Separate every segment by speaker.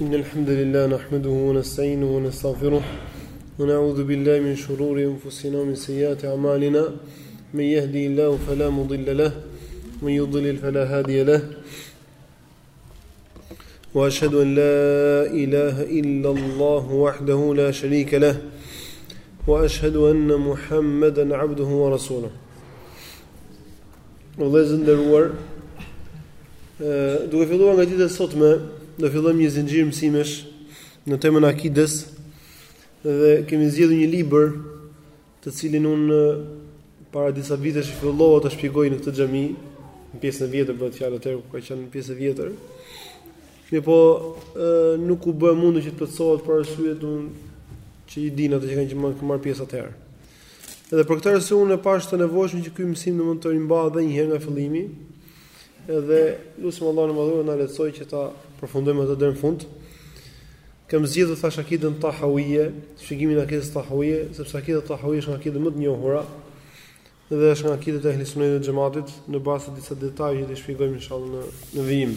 Speaker 1: إن الحمد لله نحمده ونستعينه ونستغفره ونعوذ بالله من شرور أنفسنا ومن سيئات أعمالنا من يهدي الله فلا مضل له ومن يضلل فلا هادي له وأشهد أن لا إله إلا الله وحده لا شريك له وأشهد أن محمدا عبده ورسوله O vëllezër të nderuar, duke filluar nga dita e sotme, do të fillojmë një zinxhir mësimesh në temën e akides dhe kemi zgjedhur një libër të cilin unë para disa vitesh fillova ta shpjegoj në këtë xhami, në pjesën e vjetër bëhet fjalë aty ku ka qenë në pjesën e vjetër. Mirëpo, ë nuk u bë mundur që të plotësohet për arsyet që i dinë ato që kanë marrë pjesë atëherë. Dhe për këtë arsye unë e pashë të nevojshëm që ky mësim do mund të rimbahet edhe një herë nga fillimi. Edhe lutem Allahun e Madhëruar na lehtësojë që ta përfundojmë atë deri në fund. Kam zgjedhur thashë akidën Tahawije, shpjegimin e akidës Tahawije, sepse akida Tahawije është akida më e njohur dhe është nga akidet e Ehli Sunetit dhe Xhematit, në bazë të disa detajeve që do të shpjegojmë inshallah në në vijim.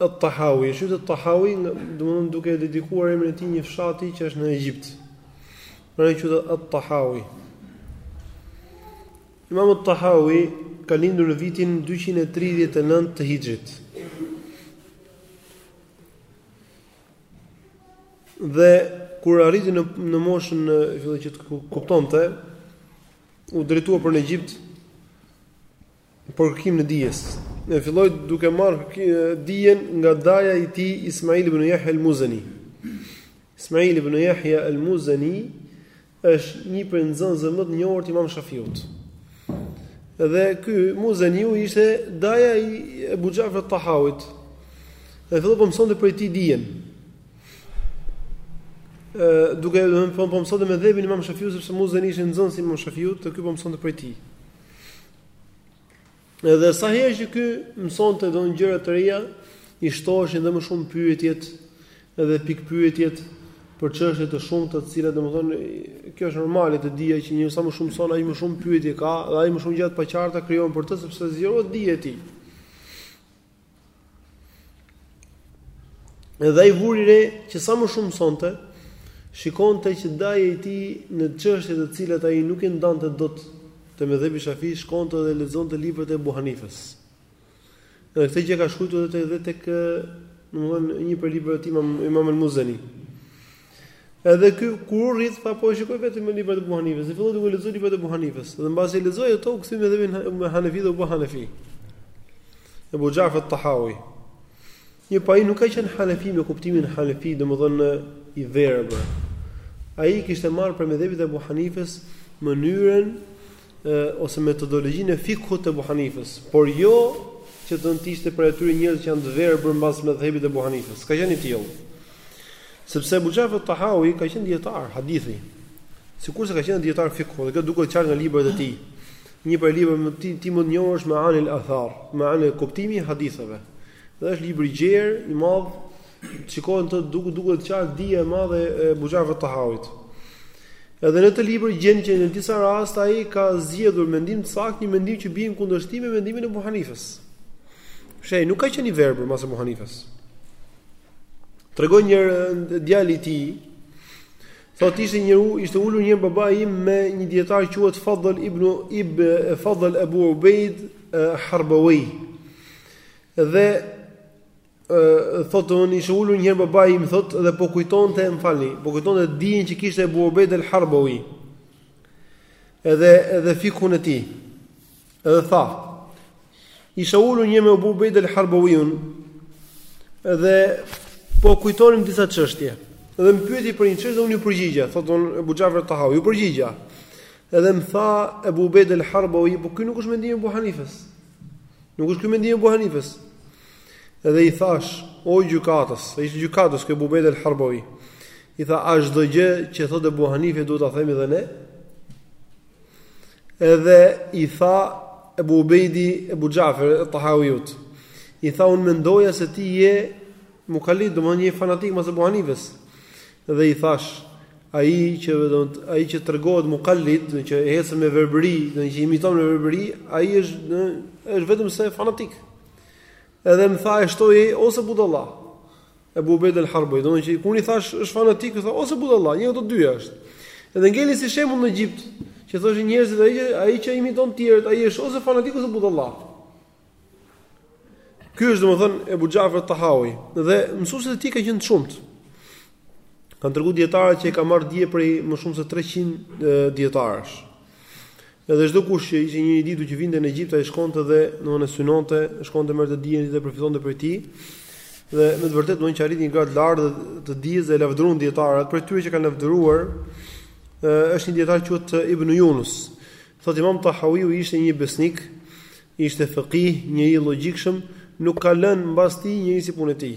Speaker 1: At-Tahawi, i thonë At-Tahawi, domethënë duke ia dedikuar emrin e tij një fshati që është në Egjipt. Pra i thonë At-Tahawi. Imam At-Tahawi ka lindur në vitin 239 të Hijrit. Dhe kur arriti në në moshën e filloi që të kuptonte, u drejtua për në Egjipt për kërkimin e dijes. E filloi duke marrë dijen nga daja i tij Ismail ibn Yahya al-Muzani. Ismail ibn Yahya al-Muzani është një prej nxënësve më të njohur të Imam Shafiut. Dhe ky Muzaniu ishte daja i Abu Ja'far al-Tahawit. Dhe filloi po mësonte prej tij dijen. duke domethënë po mësonte medhhebin e Imam Shafiut sepse Muzani ishte nxënës i Imam Shafiut, e ky po mësonte prej tij. Edhe sa herë që ky mësonte do gjëra të reja, i shtoheshin dhe më shumë pyetjet edhe pikëpyetjet për çështje të shumta, të cilat domethënë kjo është normale te dija që njeriu sa më shumë mëson aq më shumë pyetje ka, dhe aq më shumë gjëra të paqarta krijohen për të sepse zgjerohet dija e tij. Edhe ai vuri re që sa më shumë mësonte, shikonte që daja i tij në çështje të cilat ai nuk i ndante dot te medhhebi shafi, shkonte dhe lexonte librat e Abu Hanifës. Edhe këtë gjë ka shkruajtur edhe te edhe tek, domethënë, një prej librave të tij imam, imam el muzeni. Edhe ky kur u rrit, pa, po i shikoi vetë me librat e Abu Hanifes, dhe filloi duke lexuar librat e Abu Hanifes, dhe mbasi e lexoi ato, u kthye medhhebin me Hanefi dhe u bë Hanefi. Abu Ja'far Tahawi. Mirëpo ai nuk ka qenë Hanefi me kuptimin Hanefi, domethënë i verbër. Ai kishte marrë prej medhhebit të Abu Hanifes mënyrën ose metodologjinë e fikhut të Abu Hanifës, por jo që të ishte prej atyre njerëzve që janë të verbër mbas medhhebit të Abu Hanifës. S'ka qenë i tillë. Sepse Abu Jafar Tahawi ka qenë dietar hadithi. Sikurse ka qenë dietar fikhu, dhe kjo duket qartë nga librat e tij. Një prej librave të tij më më të njohur është Ma'anil Athar, Ma'anil Kuptimi i Haditheve. Dhe është libër i gjerë, i madh, Shikohet, të duket, duket qartë dija e madhe e Abu Jafar Tahawit. Edhe në atë libër gjen që në disa raste ai ka zgjedhur mendim të saktë një mendim që bie në kundërshtim me mendimin e Abu Hanifës. Pse, nuk ka qenë i verbër mas Abu Hanifës. Tregon një djalë i tij, thotë ishte një u, ishte ulur njëherë baba im me një dijetar quhet Fadl ibn Ib, Fadl Ebu Ubejd Harbawej. Dhe Ë thotë unë isha ulur një herë babai im thotë dhe po kujtonte më falni, po kujtonte dijen që kishte Abu Ubejd al-Harbawi. Edhe edhe fikhun e tij. Edhe tha. Isha ulur njëherë me Abu Ubejd al-Harbawiun. Edhe po kujtonim disa çështje. Edhe më pyeti për një çështje dhe unë iu përgjigja, thotë unë Abu Jafar Tahawi, iu përgjigja. Edhe më tha Abu Ubejd al-Harbawi, po ky nuk është mendimi i Abu Hanifës. Nuk është ky mendimi i Abu Hanifës. Edhe i thashë, O gjykatës, ai ishte gjykatës ky Abu Ubejd el Harbawi. I tha, a çdo gjë që thotë Abu Hanife duhet ta themi dhe ne? Edhe i tha Abu Ubejdi Abu Jafer et Tahawiut. I tha unë mendoja se ti je mukalid, domethënë një fanatik mas Abu Hanifes. Edhe i thashë, ai që domethënë ai që tregohet mukalid, domethënë që ecën me verbëri, domethënë që imiton me verbëri, ai është është vetëmse fanatik. Edhe më tha e shtoi ai ose budalla. Ebu Ubejd al-Harbawi, domethënë që kur i thashë është fanatik, tha ose budalla, një nga të dyja është. Edhe ngeli si shembull në Egjipt, që thoshin njerëzit ai ai që imiton të tjerët, ai është ose fanatik ose budalla. Ky është domethënë Ebu Xhafar al-Tahawi dhe mësuesit e tij kanë qenë të shumtë. Kanë tregu dietarët që e ka marrë dije prej më shumë se 300 dietarësh. Edhe çdokush që ishte i ditur që vinte në Egjipt ai shkonte dhe domthonë synonte, shkonte merrte dijen dhe përfitonte prej tij. Dhe me të vërtetë domthonë që arriti një gradë të lartë të dijes dhe e lavdëruan dietarët prej tyre që e kanë lavdëruar është një dietar quhet Ibn Yunus. Thotë Imam Tahawiu ishte një besnik, ishte faqih, një i logjikshëm, nuk ka lënë mbas tij njeri si puna e tij.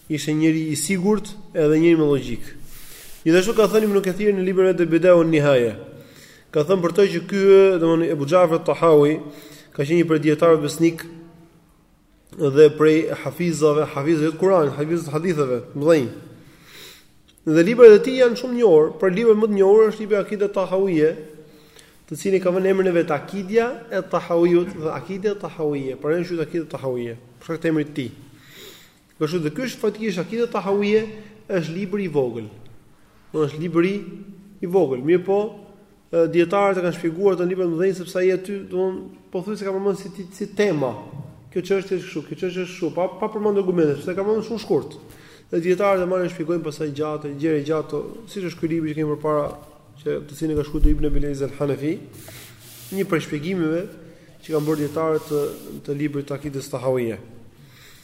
Speaker 1: Ishte njeri i sigurt edhe njeri me llogjikë. Gjithashtu ka thënë Ibn Kathir në librin e tij Bidaya wan Nihaya. Ka thënë për të që ky, domthonë Abu Ja'far Tahawi, ka qenë një prej dietarëve besnik dhe prej hafizave, hafizëve të Kuranit, hafizëve të haditheve, të mëdhenj. Dhe librat e tij janë shumë të njohur, por libri më i njohur është libri Akida Tahawiyya, të cilit i ka vënë emrin e vet Akida e Tahawiyut dhe Akida Tahawiyya, por ai është Akida Tahawiyya, për shkak të emrit të tij. Kështu dhe ky është faktikisht Akide Tahawije është libër i vogël. Është libër i i vogël, mirëpo dietarët e kanë shpjeguar në libra të mëdhenj sepse ai aty domethënë pothuajse ka përmend si si tema. Kjo çështje është kështu, kjo çështje është kështu, pa pa përmend argumente, sepse ka përmend shumë shkurt. Dhe dietarët e marrin shpjegojnë pastaj gjatë, gjerë e gjatë, siç është ky libër që kemi përpara që të cilin e ka shkruar Ibn Abil Izz al-Hanafi, një prej shpjegimeve që kanë bërë dietarët të, të librit Akides Tahawiyah.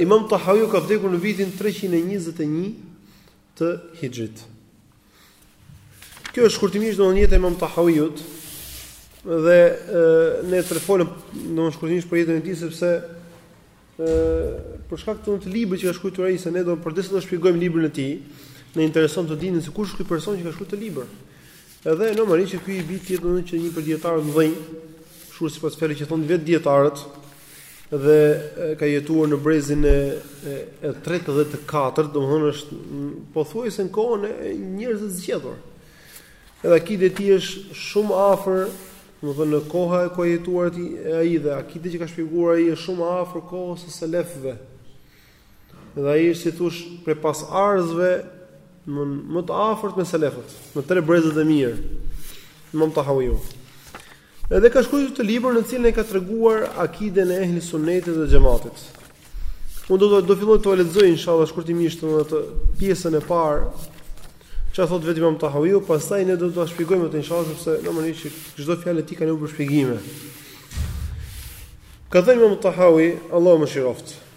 Speaker 1: Imam Tahawiu ka vdekur në vitin 321 të Hixhrit. Kjo është shkurtimisht domthonë jeta e Imam Tahawiut dhe e, ne të folëm domthonë shkurtimisht për jetën e tij sepse ë për shkak të këtij librit që ka shkruar ai se ne përderisa do shpjegojmë librin e tij, na intereson të dimë se kush është ky person që ka shkruar këtë libër. Edhe normalisht që ky i bi të jetë domethënë që një prej dietarëve të mëdhenj, kështu sipas fjalëve që thonë vetë dietarët, dhe ka jetuar në brezin e e tretë dhe të katërt, domethënë është pothuajse në kohën e njerëzve të zgjedhur. Edhe akideja e tij është shumë afër, domethënë në kohën ku ka jetuar ai dhe akideja që ka shpjeguar ai është shumë afër kohës së selefëve. Dhe ai është si t'thush prej pasardhësve më, më të afërt me selefët, me tre brezat e mirë. Imam Tahawiu. Edhe ka shkruar këtë libër në të cilin e ka treguar akiden e ehli sunnetit dhe xhematit. Unë do të do filloj të lexoj inshallah shkurtimisht edhe atë pjesën e parë çfarë thot vetë Imam Tahawiu, pastaj ne do të ta shpjegojmë atë inshallah sepse normalisht çdo fjalë e tij ka nevojë për shpjegime. Ka thënë Imam Tahawi, Allahu e mëshiroftë.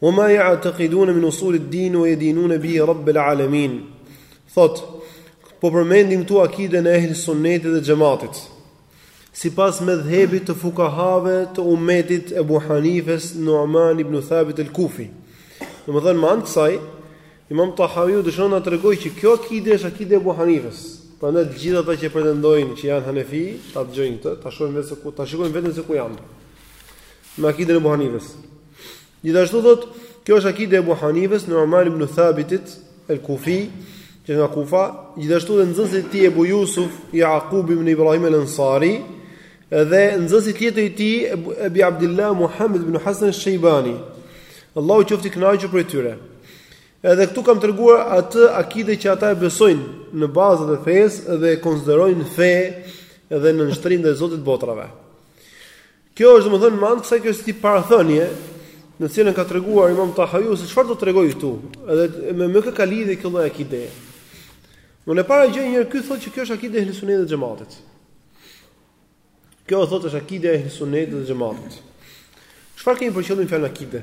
Speaker 1: Wa ma ya'taqidun min usul ad-din wa yadinun bihi rabb al-alamin. Thot, po përmendim këtu akiden e ehli sunnetit dhe xhematit. Sipas medhhebit të fukahave të umetit Ebu Hanifes Nu'man ibn Thabit al-Kufi. Domethënë me anë të kësaj Imam Tahawiu dëshon të tregojë që kjo akide është akide e Ebu Hanifes. Prandaj të gjithë ata që pretendojnë që janë hanefi, ta dëgjojnë këtë, ta shohin vetë se ku, ta shikojnë veten se ku janë. Me akiden e Ebu Hanifes. Gjithashtu thot, kjo është akide e Abu Hanifes, Nu'man ibn Thabitit, al-Kufi, që nga Kufa, gjithashtu dhe nxënësit e tij Abu Yusuf, Yaqub ibn Ibrahim al-Ansari, dhe nxënësi tjetër i tij Abi Abdilah Muhammad ibn Hasan al-Shaybani. Allahu qoftë i kënaqur prej tyre. Edhe këtu kam treguar atë akide që ata e besojnë në bazat e fesë dhe e konsiderojnë fe dhe nënshtrim ndaj Zotit botrave. Kjo është domethënë mbas kësaj kjo si parathënie, në cilën ka treguar Imam Tahaui se çfarë do të tregojë këtu, edhe me kë ka lidhje kjo lloj akide. Unë e para gjë që ky thotë që kjo është akide e ehli Sunnetit dhe Xhamatit. Kjo thotë është akide e ehli Sunnetit dhe Xhamatit. Çfarë kemi për qëllim fjalën akide?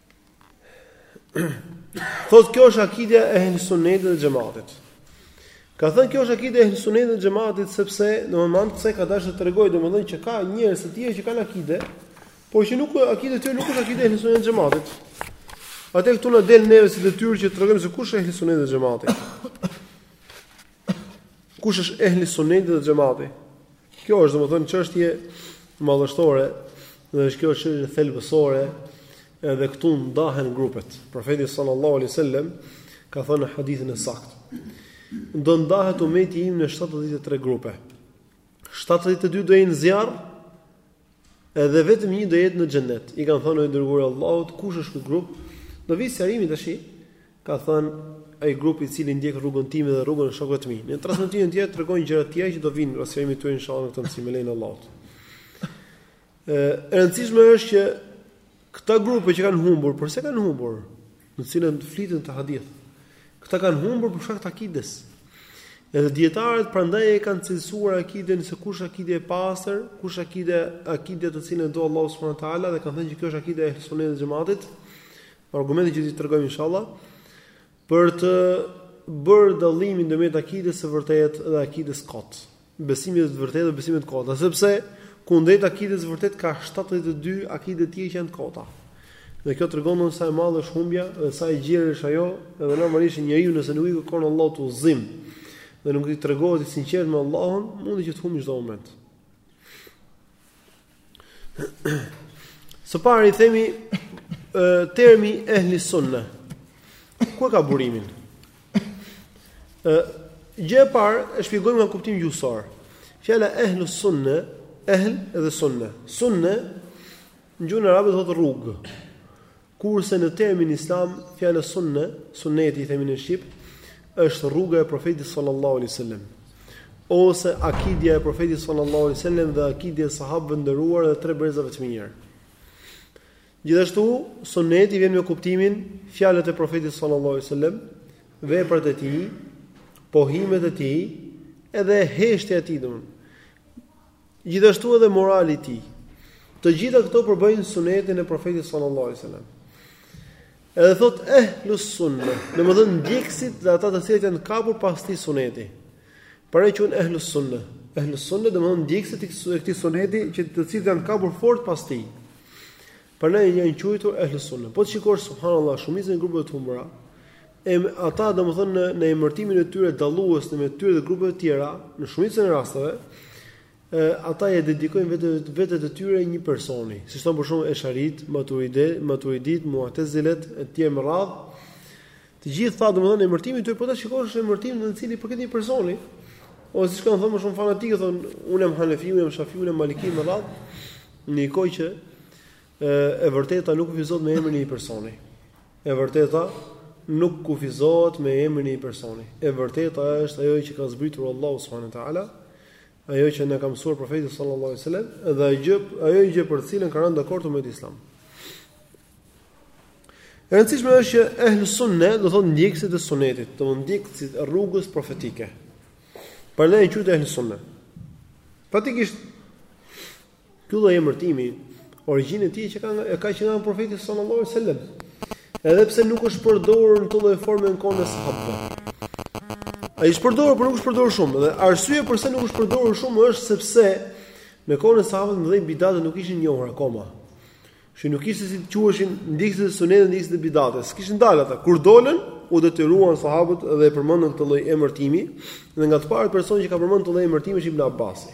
Speaker 1: Thot kjo është akidja e ehli sunnetit dhe xhamatit. Ka thënë kjo është akide e ehli sunnetit dhe Xhamatit sepse në moment se ka dashur të tregojë domethënë që ka njerëz të tjerë që kanë akide, por që nuk akide e tyre nuk është akide e ehli sunnetit dhe Xhamatit. Atë këtu na del neve si detyrë që të tregojmë se kush është ehli sunneti dhe Xhamati. Kush është ehli sunneti dhe xhamati? Kjo është domethënë çështje madhështore dhe është kjo çështje thelbësore edhe këtu ndahen grupet. Profeti sallallahu alaihi wasallam ka thënë në hadithin e saktë. Do ndahet umeti im në 73 grupe. 72 do jenë zjarr Edhe vetëm një do jetë në xhenet. I kanë thënë o i dërguari i Allahut, kush është ky grup? Do vi sqarimi tash. Ka thënë ai grup i cili ndjek rrugën time dhe rrugën e shokëve të mi. Në transmetimin tjetër tregojnë gjëra të tjera që do vinë në sqarimin e tyre inshallah në këtë mësim lein Allahut. Ë, e rëndësishme është që këta grupe që kanë humbur, përse kanë humbur? në të cilën flitet në këtë hadith. Këta kanë humbur për shkak të akides. Edhe dietarët prandaj e kanë cilësuar akiden se kush akide e pastër, kush akide akidja të cilën e do Allahu subhanahu wa taala dhe kanë thënë që kjo është akide e sunetit dhe xhamatit. Për argumentin që do t'i tregojmë inshallah për të bërë dallimin ndërmjet akides së vërtetë dhe akides kot. Besimit të vërtetë dhe besimeve të kota, sepse kundrejt akides së vërtetë ka shtatëdhjetë e dy akide të tjera që janë të kota. Dhe kjo tregon se sa e madhe është humbja dhe sa e gjerë është ajo, edhe normalisht që njeriu nëse nuk i kërkon Allahut udhëzim dhe nuk i tregohet i sinqertë me Allahun, mundet që të humbi çdo moment. Së pari i themi termi ehli sunne. Ku e ka burimin? Ë gjë e parë e shpjegojmë nga kuptimi gjuhësor. Fjala ehli sunne, ehl dhe sunne. Sunne në gjuhën arabe do thotë rrugë. Kurse në termin Islam, fjala sunne, sunneti i themi në shqip, është rruga e profetit sallallahu alaihi wasallam ose akidia e profetit sallallahu alaihi wasallam dhe akidia e sahabëve nderuar dhe tre brezave të mirë. Gjithashtu, sunneti vjen me kuptimin fjalët e profetit sallallahu alaihi wasallam, veprat e tij, pohimet e tij, edhe heshtja e tij domethënë. Gjithashtu edhe morali i tij. Të gjitha këto përbëjnë sunetin e Profetit sallallahu alajhi wasallam. Edhe thotë ehlus sunne, domethënë ndjekësit dhe ata të cilët janë kapur pas këtij suneti. Prandaj quhen ehlus sunne. Ehlus sunne domethënë ndjekësit e këtij suneti që të cilët janë kapur fort pas tij. Prandaj janë quajtur ehlus sunne. Po të shikosh subhanallah shumicën e grupeve të humbura, E ata, domethënë në në emërtimin e tyre dallues në mes tyre dhe grupeve të tjera, në shumicën e rasteve, e, ata e dedikojnë vetveten e tyre një personi, siç thonë për shembull Esharit, Maturide, Maturidit, Mu'tazilet e të tjerë me radhë. Të gjithë ata, domethënë emërtimi i tyre po ta shikosh është emërtim në të cilin përket një personi. Ose siç kanë thënë më shumë fanatikë thonë, unë jam Hanefi, unë jam Shafi, unë jam Maliki me radhë. Në një kohë që E, e vërteta nuk kufizohet me emrin e një personi. E vërteta nuk kufizohet me emrin e një personi. E vërteta është ajo që ka zbritur Allahu subhanahu wa taala, ajo që na ka mësuar profeti sallallahu alaihi wasallam dhe ajo gjë, ajo gjë për të cilën ka rënë dakord umeti Islam. E rëndësishme është që ehlu sunne do thotë ndjekësit e sunetit, domethënë ndjekësit e rrugës profetike. Prandaj e quhet ehlu sunne. Faktikisht Ky lloj emërtimi origjinën e tij që ka e ka që nga profeti sallallahu alaihi wasallam. Edhe pse nuk është përdorur në këtë lloj forme në kohën e sahabëve. Ai është përdorur, por nuk është përdorur shumë. Dhe arsyeja pse nuk është përdorur shumë është sepse në kohën e sahabëve domethënë bidatet nuk ishin njohur akoma. Që nuk kishte si të quheshin ndjekësit e sunetit, ndjekësit e bidatit s'kishin dalë. Ata kur dolën, u detyruan sahabët dhe e përmendën këtë lloj emërtimi, dhe nga të parët person që ka përmendur këtë lloj emërtimi është Ibn Abbasi.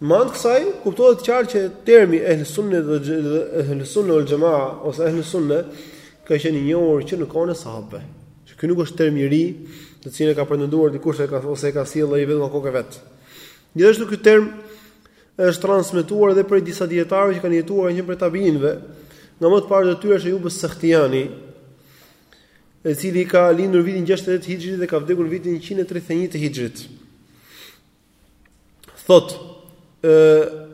Speaker 1: Me anë të kësaj, kuptohet qartë që termi ehlu sunne dhe ehlu sunne uel xhemaa, ose ehlu sunne, ka qenë i njohur që në kohën e sahabëve. Që ky nuk është term i ri, të cilin e ka pretenduar dikush e ka, ose e ka sjellë ai vetë nga koka e vet. Gjithashtu ky term është transmetuar edhe prej disa dijetarëve që kanë jetuar një prej tabiinëve, nga më të parët e tyre është Ejub es-Sahtijani, i cili ka lindur vitin 68 hixhrit dhe ka vdekur vitin 131 të hixhrit. Thot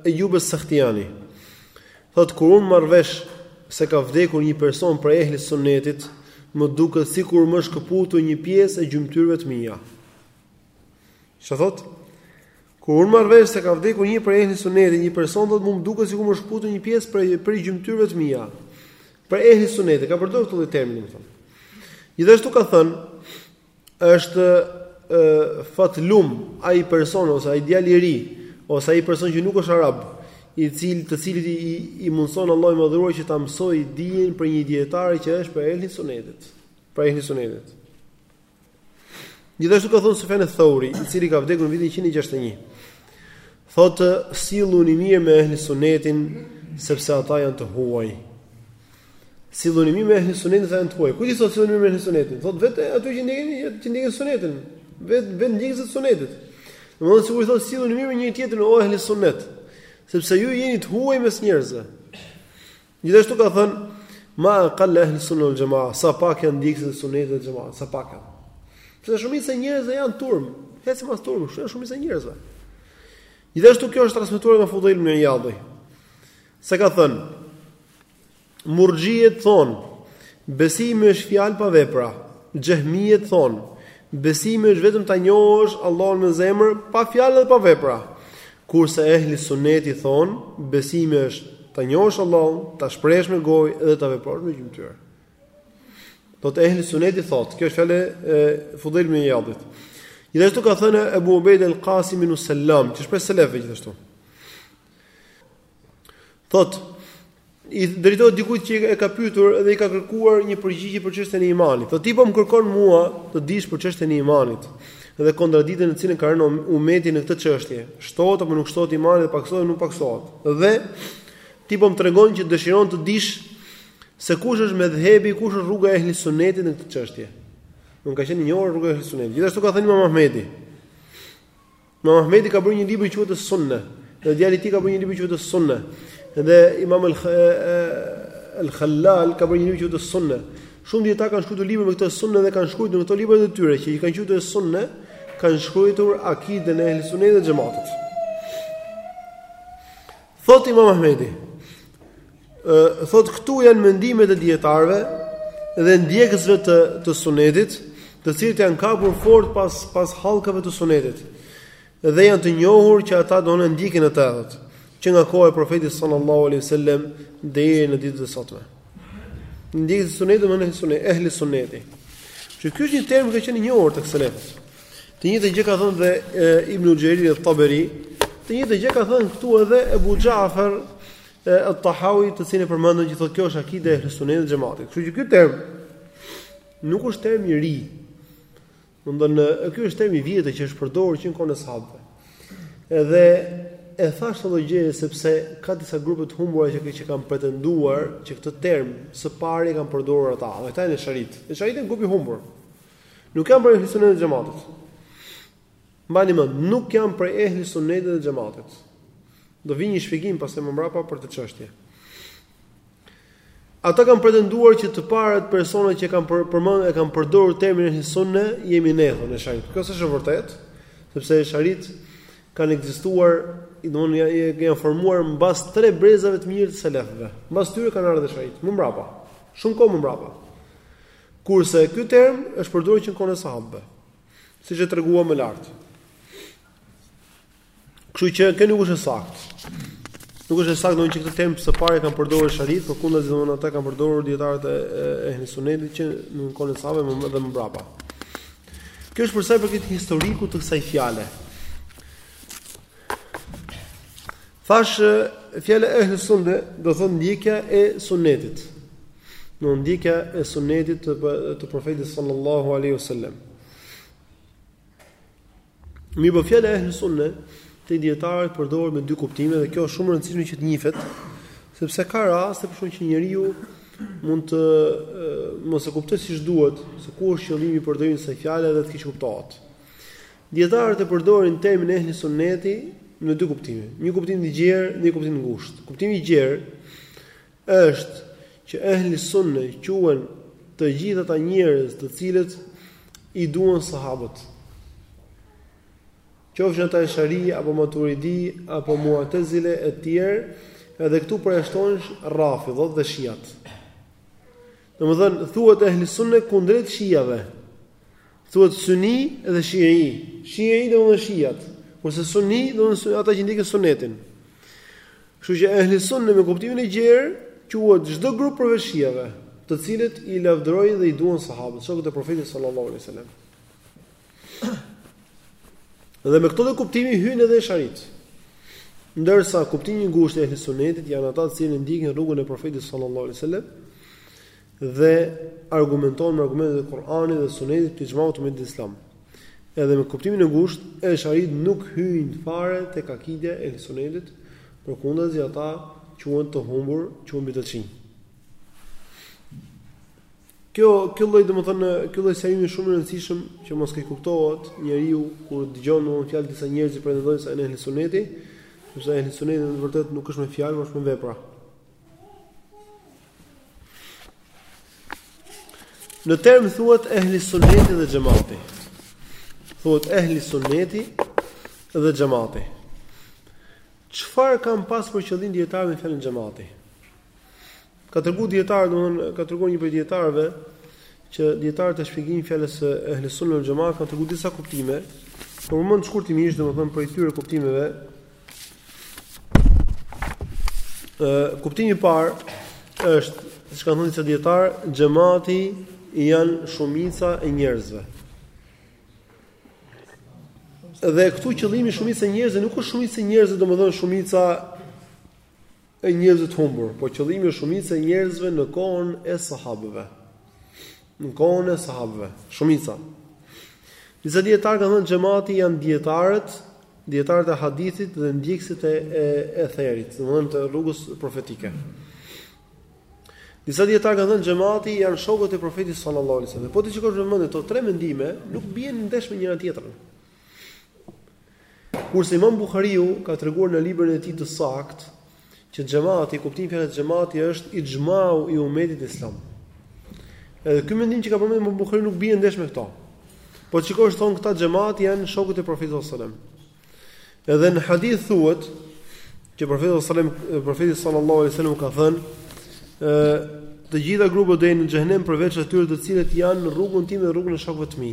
Speaker 1: Ejub es Sahtiani. Thot kur un marr vesh se ka vdekur një person prej ehli sunnetit, më duket sikur më është këputur një pjesë e gjymtyrëve të mia. Çfarë thot? Kur un marr vesh se ka vdekur një prej ehli sunnetit, një person thot më duket sikur më është këputur një pjesë prej prej gjymtyrëve të mia. Për ehli sunnetit ka përdorur këtë term, domethënë. Gjithashtu ka thënë Është fatlum ai person ose ai djalë i ri ose ai person që nuk është arab, i cili të cilit i, i mundson Allahu i madhëruar që ta mësojë dijen prej një dijetari që është prej ehli sunetit. Prej ehli sunetit. Gjithashtu ka thënë Sufjan al-Thauri, i cili ka vdekur në vitin 161. Thotë, silluni mirë me ehli sunetin sepse ata janë të huaj. Silluni mirë me ehli sunetin se janë të huaj. Kujt i thotë silluni mirë me ehli sunetin? Thotë vetë atyre që ndjekin që ndjekin sunetin, vetë vetë ndjekësit e sunetit. Domethënë sikur i thotë silluni mirë me njëri-tjetrin o ehli sunet, sepse ju jeni të huaj mes njerëzve. Gjithashtu ka thënë ma qal ehli sunne wal jamaa, sa pak janë ndjekësit e sunetit dhe jamaa, sa pak janë. Sepse shumica e njerëzve janë turm, ecën pas turm, shumë shumica e njerëzve. Gjithashtu kjo është transmetuar nga Fudajl ibn Iyadhi. Se ka thënë Murxhijet thonë, besimi është fjalë pa vepra. Xehmijet thonë, besimi është vetëm ta njohësh Allahun në zemër pa fjalë dhe pa vepra. Kurse ehli sunneti thonë, besimi është ta njohësh Allahun, ta shprehësh me gojë dhe ta veprosh me gjymtyr. Domethënë ehli sunneti thotë, kjo është fjalë e Fudajl ibn Iyadit. Gjithashtu ka thënë Abu Ubayd al-Qasim ibn Sallam, që është prej selefëve gjithashtu. Thot, i drejtohet dikujt që e ka pyetur dhe i ka kërkuar një përgjigje për çështjen e imanit. Thot, ti po më kërkon mua të dish për çështjen e imanit dhe kontradiktën në cilën ka rënë umeti në këtë çështje. Shtohet apo nuk shtohet imani dhe paksohet apo nuk paksohet. Dhe ti po më tregon që dëshiron të dish se kush është medhhebi, kush është rruga e ehli sunnetit në këtë çështje. Ka qenë e njohur rruga e ehli sunnetit. Gjithashtu ka thënë Imam Ahmedi. Imam Ahmedi ka bërë një libër që quhet Sunne, dhe djali i tij ka bërë një libër që quhet Sunne. Dhe Imam al-Khallal ka bërë një libër që quhet Sunne. Shumë dijetarë kanë shkruar libra me këtë Sunne dhe kanë shkruar në këto libra të tyre që i kanë quajtur Sunne, kanë shkruar Akiden e Ehlusunnetit dhe Xhamatit. Thot Imam Ahmedi, Thotë këtu janë mendimet e dijetarëve dhe ndjekësve të të sunetit, të cilët janë kapur fort pas pas hallkave të sunetit. Dhe janë të njohur që ata domethënë ndjekin e të edhët, që nga koha e profetit sallallahu alaihi wasallam deri në ditët e sotme. Ndjekësit e sunetit domethënë sunet, ehli suneti. Që kjo është një term që ka qenë i njohur tek selefët. Të njëjtën gjë ka thënë dhe Ibn Xherir et-Taberi, të njëjtën gjë ka thënë këtu edhe Ebu Xhafer et-Tahaui, të cilin e përmendëm që thotë kjo është akide e ehli Sunnetit dhe Xhematit. Kështu që ky term nuk është term i ri. Domthonë, ky është term i vjetër që është përdorur që në kohën e sahabëve. Edhe e thash këtë gjë sepse ka disa grupe të humbura që që kanë pretenduar që këtë term së pari kanë përdorur ata, dhe këta janë esharitë. Esharitë janë grup i humbur. Nuk janë prej ehli Sunnetit dhe Xhematit. Mbani mend, nuk janë prej ehli sunnetit dhe xhematit. Do vijë një shpjegim pastaj më mbrapa për këtë çështje. Ata kanë pretenduar që të parët persona që kanë përmend e kanë përdorur termin ehli sunne jemi ne thonë esharitë. Kjo s'është e vërtetë, sepse esharitë kanë ekzistuar, domthonë janë janë formuar mbas tre brezave të mirë të selefëve. Mbas tyre kanë ardhur esharitë, më mbrapa. Shumë kohë më mbrapa. Kurse ky term është përdorur që në kohën e sahabëve. Siç e treguam më lart. Kështu që kjo nuk është e saktë. Nuk është e saktë domethënë që këtë term së pari e kanë përdorur esharitë, por përkundrazi domethënë atë e kanë përdorur dijetarët e ehli sunetit që në kohën e sahabëve dhe më mbrapa. Kjo është përsa i përket historikut të kësaj fjale. Thashë fjala ehli sunne domethënë ndjekja e sunnetit. Domethënë ndjekja e sunnetit të të profetit sallallahu alaihi wasallam. Mirëpo fjala ehli sunne te dijetarët përdoret me dy kuptime dhe kjo është shumë e rëndësishme që të njihet, sepse ka raste për shembull që njeriu mund të mos e kuptojë siç duhet se ku është qëllimi i përdorimit të kësaj fjale dhe të keqkuptohet. Dijetarët e përdorin termin ehli sunneti në dy kuptime, një kuptim të gjerë dhe një kuptim të ngushtë. Kuptimi i gjerë është që ehli sunne quhen të gjithë ata njerëz të cilët i duan sahabët. Qofshin ata Eshari apo Maturidi apo Mu'tazile e tjerë, edhe këtu përjashtohen Rafidhët dhe Shiat. Domethënë thuhet ehli sunne kundrejt shijave. Thuhet sunni dhe shi'i. Shi'i domethënë shijat, kurse sunni domethënë ata që ndjekin sunetin. Kështu që ehli sunne me kuptimin e gjerë quhet çdo grup përveç shijave, të cilët i lavdërojnë dhe i duan sahabët, shokët e profetit sallallahu alaihi wasallam. Dhe me këtë kuptim hyjnë edhe esharit. Ndërsa kuptimi i ngushtë i ehli sunetit janë ata të cilët ndjekin rrugën e profetit sallallahu alajhi wasallam dhe argumentojnë me argumente të Kuranit dhe Sunetit, të ixhmaut të umetit islam. Edhe me kuptimin e ngushtë esharit nuk hyjnë fare tek akidja e ehli sunetit, përkundrazi ata quhen të humbur, quhen bidatçinj. Kjo ky lloj domethënë ky lloj sqarimi është shumë i rëndësishëm që mos keqkuptohet njeriu kur dëgjon domethënë fjalë disa njerëz që pretendojnë se janë ehli suneti, sepse ehli suneti në të vërtetë nuk është me fjalë, por është me vepra. Në term thuhet ehli suneti dhe xhemati. Thuhet ehli suneti dhe xhemati. Çfarë kanë pas për qëllim dijetarët me fjalën xhemati? Ka treguar dijetar, domethënë ka treguar një prej dijetarëve që dijetarët te shpjegimi i fjalës së ehli sunne wal xhemat kanë treguar disa kuptime. Po përmend shkurtimisht domethënë prej këtyre kuptimeve. Ë kuptimi i parë është, siç kanë thënë disa dijetarë, xhemati janë shumica e njerëzve. Dhe këtu qëllimi shumica e njerëzve nuk është shumica e njerëzve, domethënë shumica e njerëzve të humbur, por qëllimi është shumica e njerëzve në kohën e sahabëve. Në kohën e sahabëve, shumica. Disa dijetarë kanë thënë xhemati janë dijetarët, dijetarët e hadithit dhe ndjekësit e e, etherit, domthonë të rrugës profetike. Disa dijetarë kanë thënë xhemati janë shokët e profetit sallallahu alajhi wasallam. Po t'i shikosh me vëmendje këto tre mendime nuk bien ndesh me njëra-tjetrën. Kurse Imam Buhariu ka treguar në librin e tij të saktë që xhemati, kuptimi i fjalës xhemati është ixhmau i umetit islam. Edhe ky mendim që ka përmendur Imam Buhariu nuk bie ndesh me këto. Po t'shikosh thonë këta xhemati janë shokët e Profetit sallallahu alajhi wasallam. Edhe në hadith thuhet që Profeti sallallahu alajhi wasallam, Profeti sallallahu alajhi wasallam ka thënë, ë të gjitha grupet do jenë në xhehenem përveç atyre të cilët janë në rrugën time dhe rrugën e shokëve të mi.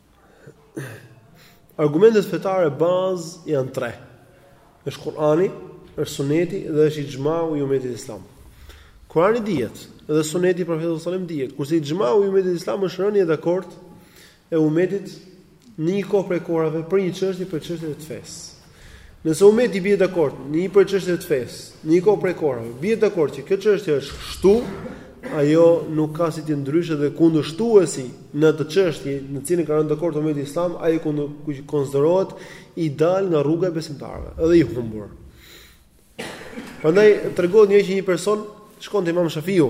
Speaker 1: Argumentet fetare bazë janë tre. Është Kur'ani, është Suneti dhe është ixhmau i umetit islam. Kur'ani dihet dhe Suneti i Profetit sallallahu alajhi wasallam dihet, kurse ixhmau i umetit islam është rënia dakord e umetit në një kohë prej kohërave për një çështje prej çështjeve të fesë. Nëse umeti bie dakord në një prej çështjeve të fesë, në një kohë prej kohërave, bie dakord që kjo çështje është kështu, ajo nuk ka si të ndryshë dhe kundërshtuesi në atë çështje në cilën ka rënë dakord umeti islam, ai kundër konsiderohet i dalë nga rruga e besimtarëve, edhe i humbur. Prandaj tregohet që një person shkon te Imam Shafiu.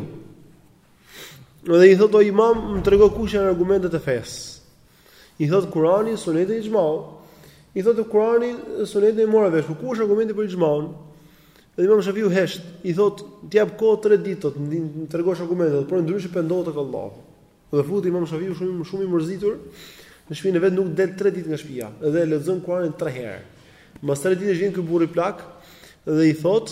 Speaker 1: Dhe i thotë o Imam, më trego kush janë argumentet e fesë. I thotë Kurani, Suneti dhe Ixhmau. I thotë Kurani, Sunetin e mora vesh, por ku është argumenti për Ixhmaun? Dhe Imam Shafiu hesht, i thotë, "T'jap kohë 3 ditë, thotë, të tregosh argumentet, por ndryshe pendohu tek Allahu." Dhe futet Imam Shafiu shumë shumë i mërzitur në shtëpinë e vet, nuk del 3 ditë nga shtëpia dhe lexon Kuranin 3 herë. Mbas 3 ditësh vjen ky burri plak dhe i thotë,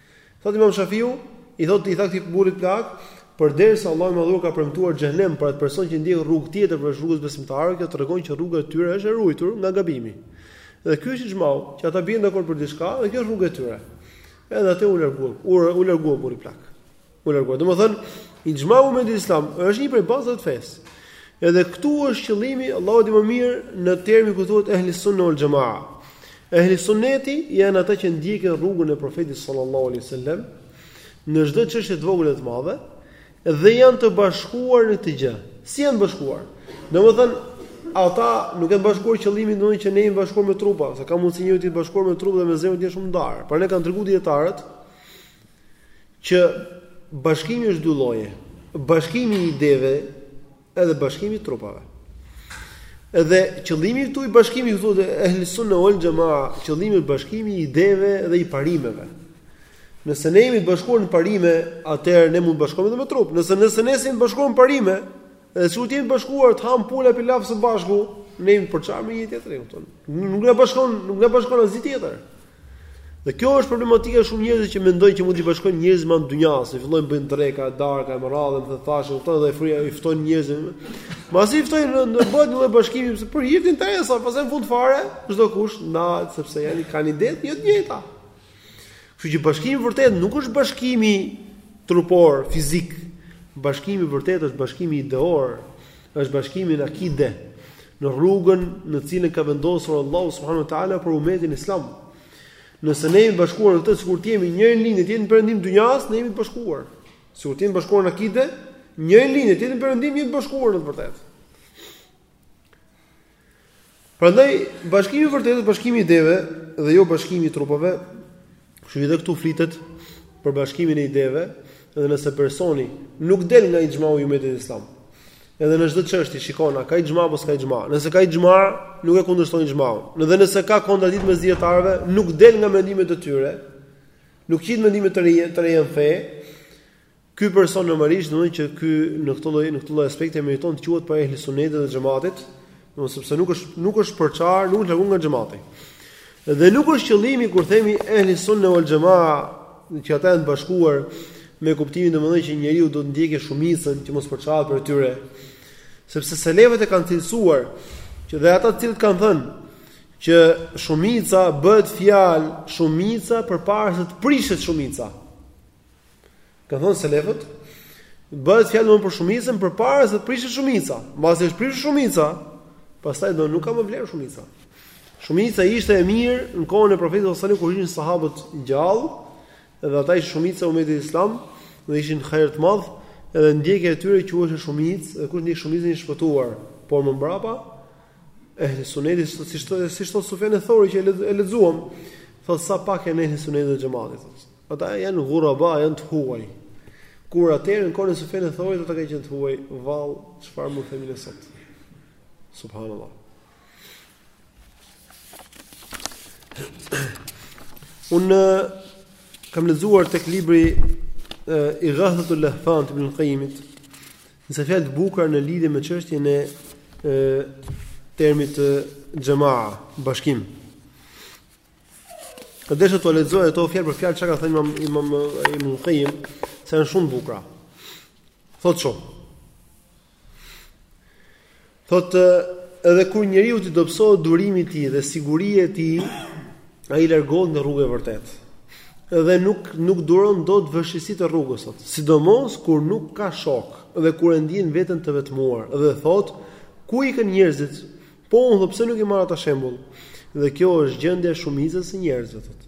Speaker 1: Thotë Imam Shafiu, i thotë i tha këtij burrit plak, përderisa Allahu i Madhëruar ka premtuar xhenem për atë person që ndjek rrugë tjetër përveç rrugës besimtarëve, kjo tregon që rruga e tyre është e ruajtur nga gabimi. Dhe ky është ixhmau, që ata bien dakord për diçka dhe kjo është rruga e tyre. Edhe ai u largua, u largua burri plak. U largua. Domethënë, ixhmau në Islam është një prej bazave të fesë. Edhe këtu është qëllimi, Allahu di më mirë në termin ku thuhet ehli sunne uel xhemaa. Ehli sunneti janë ata që ndjekin rrugën e profetit sallallahu alaihi wasallam në çdo çështje të vogël e të madhe dhe janë të bashkuar në këtë gjë. Si janë bashkuar? Domethënë, ata nuk janë bashkuar qëllimin domethënë që ne jemi bashkuar me trupa, se ka mundësi njeri të bashkuar me trup dhe me zemër të jesh shumë i ndarë. Por na kanë treguar dietarët Që bashkimi është dy lloje, bashkimi i ideve edhe bashkimi i trupave. Edhe qëllimi këtu i bashkimi këtu të ehli sunne uel xhemaa, qëllimi është bashkimi i ideve dhe i parimeve. Nëse ne jemi të bashkuar në parime, atëherë ne mund të bashkohemi edhe me trup. Nëse nëse ne jemi të bashkuar në parime, edhe sikur të jemi të bashkuar të hamë pula pilaf së bashku, ne jemi të përçarë me njëri-tjetrin, kupton? Nuk na bashkon, nuk na bashkon asgjë tjetër. Dhe kjo është problematika e shumë njerëzve që mendojnë që mund t'i bashkojnë njerëzit me dynja, fillojnë bëjnë dreka, darka, me radhë, më thashë, kupton dhe fillon i fton njerëzit. Masi i ftojnë në bëhet një lloj bashkimi sepse për hir të interesave, pastaj në fund fare çdo kush ndahet sepse janë kanë ide jo të njëjta. Kështu që bashkimi i vërtetë nuk është bashkimi trupor, fizik. Bashkimi i vërtetë është bashkimi ideor, Është bashkimi në akide, në rrugën në cilën ka vendosur Allahu subhanahu wa taala për umetin islam. Nëse ne jemi bashkuar në këtë, sikur të jemi njëri në lindje, tjetri në perëndim të dynjasë, ne jemi të bashkuar. Sikur të jemi bashkuar në akide, njëri në lindje, jemi perëndim, jemi të bashkuar në të vërtetë. Prandaj bashkimi i vërtetë është bashkimi i ideve dhe jo bashkimi i trupave. Kështu që edhe këtu flitet për bashkimin e ideve dhe nëse personi nuk del nga ixhmau i umetit islam. Edhe në çdo çështje shikon a ka ixhma apo s'ka ixhma. Nëse ka ixhma, nuk e kundërshton ixhmaun. Dhe nëse ka kontradikt mes dietarëve, nuk del nga mendimet e tyre. Nuk qit mendime të reja, të reja në fe. Ky person normalisht domethënë që ky në këtë lloj në këtë lloj aspekti meriton të quhet prej ehli sunetit dhe xhematit, domethënë sepse nuk është nuk është përçarë, nuk është larguar nga xhemati. Dhe nuk është qëllimi kur themi ehli sunne wel xhemaa, që ata janë të bashkuar me kuptimin domethënë që njeriu do të ndjekë shumicën që mos përçahet prej tyre. Sepse selefët e kanë cilësuar që dhe ata të cilët kanë thënë që shumica bëhet fjalë shumica përpara se të prishet shumica. Kanë thënë selefët, bëhet fjalë më për shumicën përpara se të prishet shumica. Mbasi është prishë shumica, pastaj do nuk ka më vlerë shumica. Shumica ishte e mirë në kohën e Profetit sallallahu alajhi wasallam kur ishin sahabët gjallë dhe ata ishin shumica e umetit islam dhe ishin hajr të madh, edhe ndjekja e tyre quhej shumicë, dhe kush ndjek shumicën i shpëtuar. Por më mbrapa ehli suneti siç thotë siç thotë Sufjan eth-Theuri që e lexuam, thotë sa pak janë ehli suneti dhe xhemati. Ata janë ghuraba, janë të huaj. Kur atëherë në kohën e Sufjan eth-Theurit ata kanë qenë të huaj, vallë çfarë mund të themi ne sot. Subhanallah. Unë kam lexuar tek libri Ighathatul Lahfan të Ibn Qayyimit, disa fjalë të bukura në lidhje me çështjen e termit xhemaa, bashkim. Desha t'ua lexoj ato fjalë për fjalë çka ka thënë Imam Imam Ibn Qayyim, se janë shumë të bukura. Thotë çu. Thotë edhe kur njeriut i dobësohet durimi i tij dhe siguria e tij, ai largohet nga rruga e vërtetë. Edhe nuk nuk duron dot vështirësitë e rrugës thotë, sidomos kur nuk ka shok dhe kur e ndjen veten të vetmuar dhe thotë ku ikën njerëzit Po unë thotë pse nuk i marr ata shembull? Dhe kjo është gjendja e shumicës së njerëzve thotë.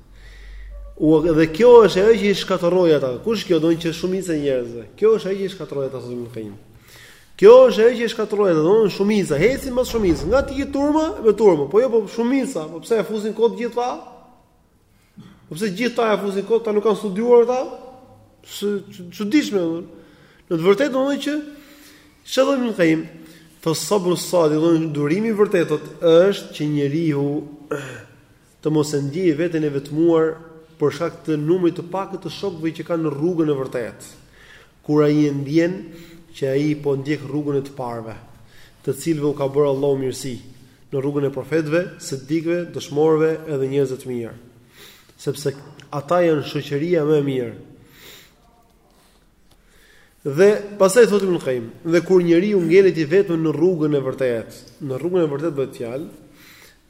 Speaker 1: Edhe kjo është ajo që i shkatërroi ata. Kush kjo domethënë që shumica e njerëzve? Kjo është ajo që i shkatërroi ata zonë të kemi. Kjo është ajo që i shkatërroi ata, domethënë shumica, ecin pas shumicës. Nga të ikë turma, me turma, po jo po shumica, po pse ia fusin kot gjithë ata? Po pse gjithë ata ia fusin kot, ata nuk kanë studiuar ata? Është e çuditshme domethënë. Në të vërtetë domethënë që shejhul Ibn Qayyim thotë sabru sadik domethënë durimi i vërtetë është që njeriu të mos e ndjejë veten e vetmuar për shkak të numrit të pakët të shokëve që kanë në rrugën e vërtetë. Kur ai e ndjen që ai po ndjek rrugën e të parëve, të cilëve u ka bërë Allahu mirësi, në rrugën e profetëve, sidikëve, dëshmorëve edhe njerëzve të mirë, sepse ata janë shoqëria më e mirë. Dhe pastaj thotë Ibn Qayyim, dhe kur njeriu ngelet i vetëm në rrugën e vërtetë, në rrugën e vërtetë bëhet fjalë,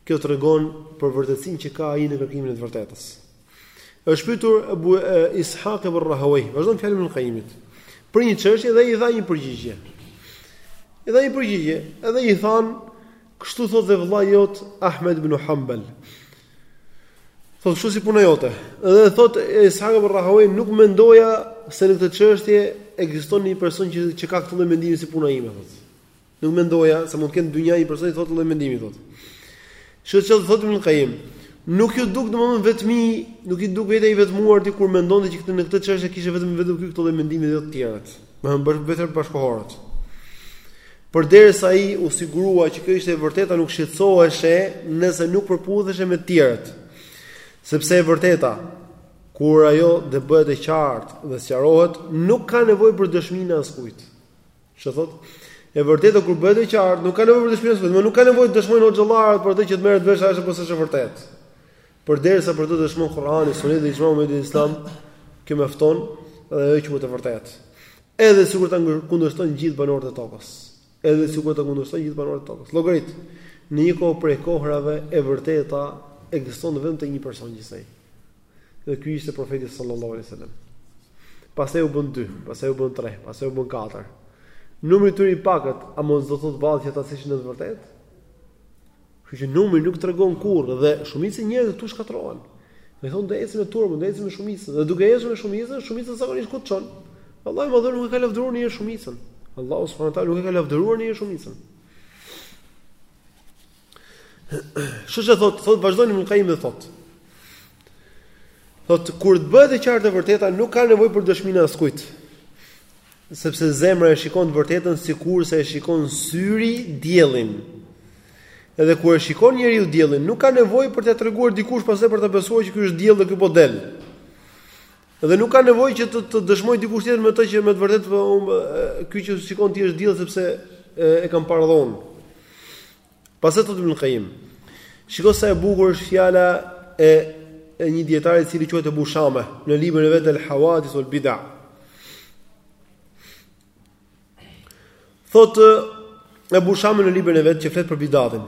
Speaker 1: kjo tregon për vërtetësinë që ka ai në kërkimin e të vërtetës. Është pyetur Abu Ishaq ibn Rahawayh, vazhdon fjalën e Ibn Qayyimit. Për një çështje dhe i dha një përgjigje. I dha një përgjigje, edhe i than, kështu thotë dhe vëllai jot Ahmed ibn Hanbal. Thotë kështu si puna jote. Edhe thotë Ishaq ibn Rahawayh nuk mendoja se në këtë çështje ekziston një person që që ka këtë lloj mendimi si puna ime, thotë. Nuk mendoja se mund të ketë në dynja një person me këtë lloj mendimi thotë. Kështu që thotë Ibn Qayyim, nuk ju duk domthonë vetmi, nuk iu duk vetja e vetmuar atij kur mendonte që këtë në këtë çështje kishte vetëm vetëm ky këtë lloj mendimi dhe jo të tjerët. Me më bësh vetëm bashkohorët. Përderisa ai u sigurua që kjo ishte e vërteta, nuk shqetësoheshe nëse nuk përputheshe me të tjerët. Sepse e vërteta kur ajo dhe bëhet e qartë dhe sqarohet, nuk ka nevojë për dëshminë e askujt. Ça thot? E vërteta kur bëhet e qartë, nuk ka nevojë për dëshminë e askujt, domethënë nuk ka nevojë të dëshmojnë hoxhallarët për atë që të merret vesh është apo s'është e vërtetë. Përderisa për të dëshmon Kur'ani, Suneti dhe Ixhmau i umetit Islam, kjo mjafton dhe ajo që më të vërtetë. Edhe sikur ta kundërshtojnë gjithë banorët e tokës. Edhe sikur ta kundërshtojnë gjithë banorët e tokës. Llogarit në një kohë prej kohërave e vërteta ekziston vetëm te një person gjithsej. Dhe ky ishte profeti sallallahu alaihi wasallam. Pastaj u bën 2, pastaj u bën 3, pastaj u bën 4. Numri i tyre i pakët, a mos do thotë vallë që ata s'ishin në të vërtetë? Kështu që numri nuk tregon kurrë dhe shumica e njerëzve këtu shkatërrohen. Dhe thonë do ecim me turmë, do ecim me shumicën. Dhe duke ecur me shumicën, shumica zakonisht ku çon? Allahu në Kur'an nuk e ka lavdëruar shumicën. Allahu subhanahu wa taala nuk e ka lavdëruar shumicën. Kështu që thot, thot vazhdon Ibn Qayyim dhe thot. Thot kur të bëhet e qartë e vërteta, nuk ka nevojë për dëshminë e askujt. Sepse zemra e shikon të vërtetën sikurse e shikon syri diellin. Edhe kur e shikon njeriu diellin, nuk ka nevojë për ta treguar dikush pastaj për ta besuar që ky është diell dhe ky po del. Dhe nuk ka nevojë që të të dëshmojë dikush tjetër me të që me të vërtetë po ky që shikon ti është diell sepse e, e kam parë edhe unë. Pastaj thotë Ibn Qayyim. Shiko sa e bukur është fjala e e një dietari i cili quhet Abu Shama në librin e vet El Hawadith wal Bid'a. Thot Abu Shama në librin e vet që flet për bidatin.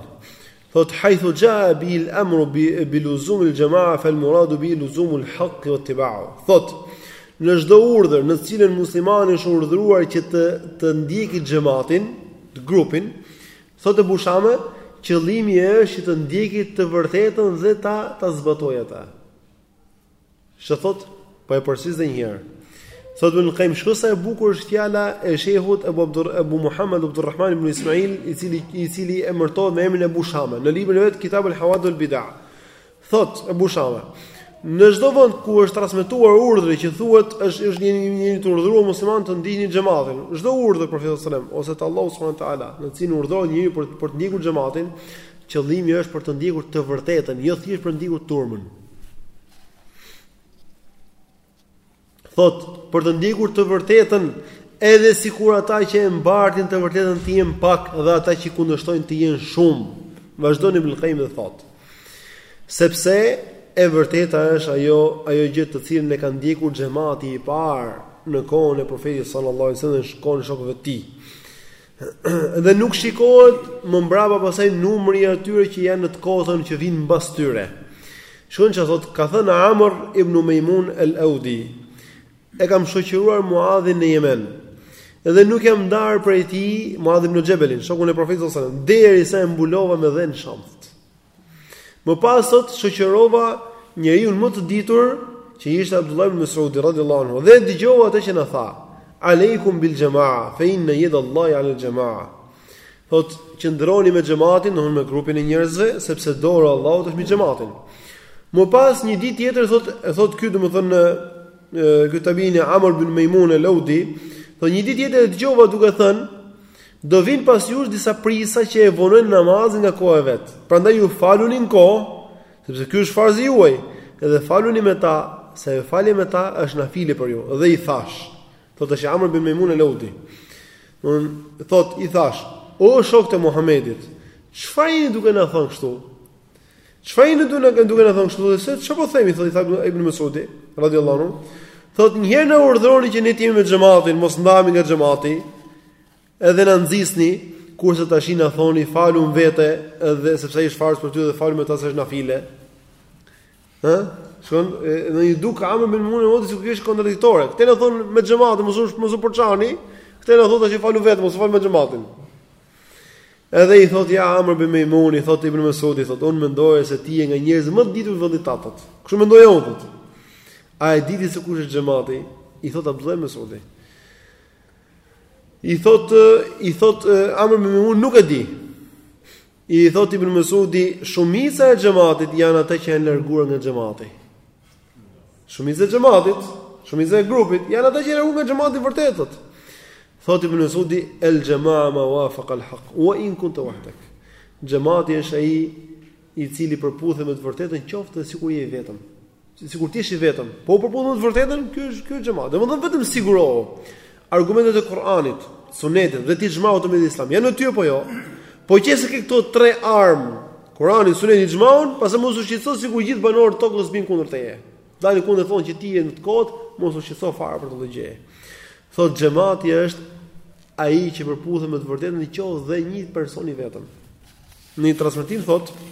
Speaker 1: Thot haythu jaa bi al-amr bi bi luzum al-jamaa fa al-murad bihi luzum al-haq wa ittiba'u. Thot në çdo urdhër në të cilën muslimani është urdhëruar që të të ndjekë xhamatin, të grupin, thot Abu Shama qëllimi është që të ndjekë të vërtetën dhe ta ta zbatojë atë. Ç'të thotë? Po e përsëris edhe një herë. Thotë Ibn Qayyim, shiko sa e bukur është fjala e shejhut Abu Abdur Abu Muhammad Abdul Rahman ibn Ismail, i cili i cili emërtohet me emrin e Abu Shama, në librin e vet Kitab al-Hawadith al-Bid'a. Thotë Abu Shama, në çdo vend ku është transmetuar urdhri që thuhet është është një një të urdhëruar muslimanët të ndiqni xhamatin. Çdo urdhër prej Profetit sallallahu ose të Allahu subhanahu wa taala, në të cilin urdhëron njeriun për për të ndjekur xhamatin, qëllimi është për të ndjekur të vërtetën, jo thjesht për të ndjekur turmën. Thot, për të ndjekur të vërtetën, edhe sikur ata që e mbartin të vërtetën të jenë pak dhe ata që i kundërshtojnë të jenë shumë. Vazhdon Ibnul Qayyim dhe thot. Sepse e vërteta është ajo ajo gjë të cilën e ka ndjekur xhamati i parë në kohën e profetit sallallahu alajhi wasallam dhe kohën e shokëve të tij. Dhe nuk shikohet më mbrapa pastaj numri i atyre që janë në të kotën që vijnë mbas tyre. Shikoni ça thot, ka thënë Amr ibn Mejmun el Audi, e kam shoqëruar Muadhin në Jemen, dhe nuk jam ndarë prej tij, Muadh ibnu Xhebelin, shokun e profetit sallallahu alajhi wasallam, derisa e mbulova me dhe në Sham, thot. Më pas thot shoqërova njeriun më të ditur që ishte Abdullah ibn Mas'ud radhiyallahu anhu dhe dëgjova atë që na tha Aleikum bil jamaa fa inna yad Allahi ala al jamaa Thot qëndroni me xhamatin, domthon me grupin e njerëzve, sepse dora e Allahut është me xhamatin. Më pas një ditë tjetër thot e thot ky domethënë ky tabiini Amr ibn Maimun al-Audi, thot një ditë tjetër e dëgjova duke thënë Do vijnë pas jush disa prijësa që e vonojnë namazin nga koha e vet. Prandaj ju faluni në kohë, sepse ky është farzi juaj, dhe faluni me ta, se ajo falje me ta është nafile për ju. Dhe i thash, thotë ky është Amr bin Maimun al-Audi. Unë thot i thash, o shok të Muhamedit, çfarë jeni duke na thënë kështu? Çfarë jeni duke na duke na thënë kështu? E pse, çfarë po themi, thotë i tha Ibn Mesudi, radhiyallahu anhu. Thot një herë na urdhëroni që ne të jemi me xhamatin, mos ndahemi nga xhamati. Edhe na nxisni, kurse tash na thoni falu vetëm edhe sepse ai është farz për ty dhe falu me ta se është nafile. Ë? Shikoni, iu duk Amr bin Maimun al-Audit sikur kish kontradiktore. Këtej na thon me xhamatin, mos u mos u përçani. Këtej na thotë që falu vetëm, mos u fal me xhamatin. Edhe i thot ja Amr bin Maimun, i thot Ibn Mas'ud, i thot un mendoja se ti je nga njerëzit më të ditur të vendit tat. Kështu mendoja unë thot. A e di ti se kush është xhamati? I thot Abdullah ibn Mas'udi. I thot i thot Amr ibn Maimun nuk e di. I thot Ibn Mesudi, shumica e xhamatit janë ata që janë larguar nga xhamati. Shumica e xhamatit, shumica e grupit janë ata që janë larguar nga xhamati i vërtetë. Thot Ibn Mesudi, el jamaa ma wafaqa al haq wa in kunta wahdak. Xhamati është ai i cili përputhet me të vërtetën qoftë edhe sikur je i vetëm. Sikur të jesh i vetëm. Po u përputhe me të vërtetën, ky është ky është xhamat. Domethënë vetëm sigurohu. Argumentet e Kur'anit, Sunetit dhe të ixhmaut të umetit Islam. Janë me ty apo jo? Po qe se ke këto tre armë, Kur'ani, Suneti, ixhmaun, pastaj mos u shqetëso sikur gjithë banorët e tokës bien kundër teje. Dalin kundër thonë që ti je në të kotë, mos u shqetëso fare për këtë gjë. Thotë xhamati është ai që përputhet me të vërtetën në qoftë dhe një person i vetëm. Në transmetim thotë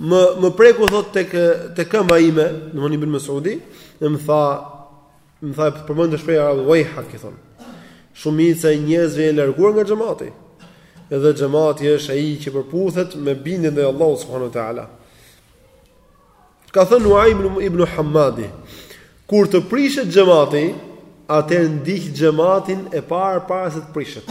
Speaker 1: Më më preku thot tek tek këmba ime, domthonë Ibn Mesudi, dhe më tha më tha përmend shprehjen wayhak i thon. Shumica e njerëzve janë larguar nga xhamati. Edhe xhamati është ai që përputhet me bindjen e Allahut subhanahu wa taala. Ka thënë Nuaim ibn Hamadi, kur të prishet xhamati, atëherë ndiq xhamatin e parë para se të prishet.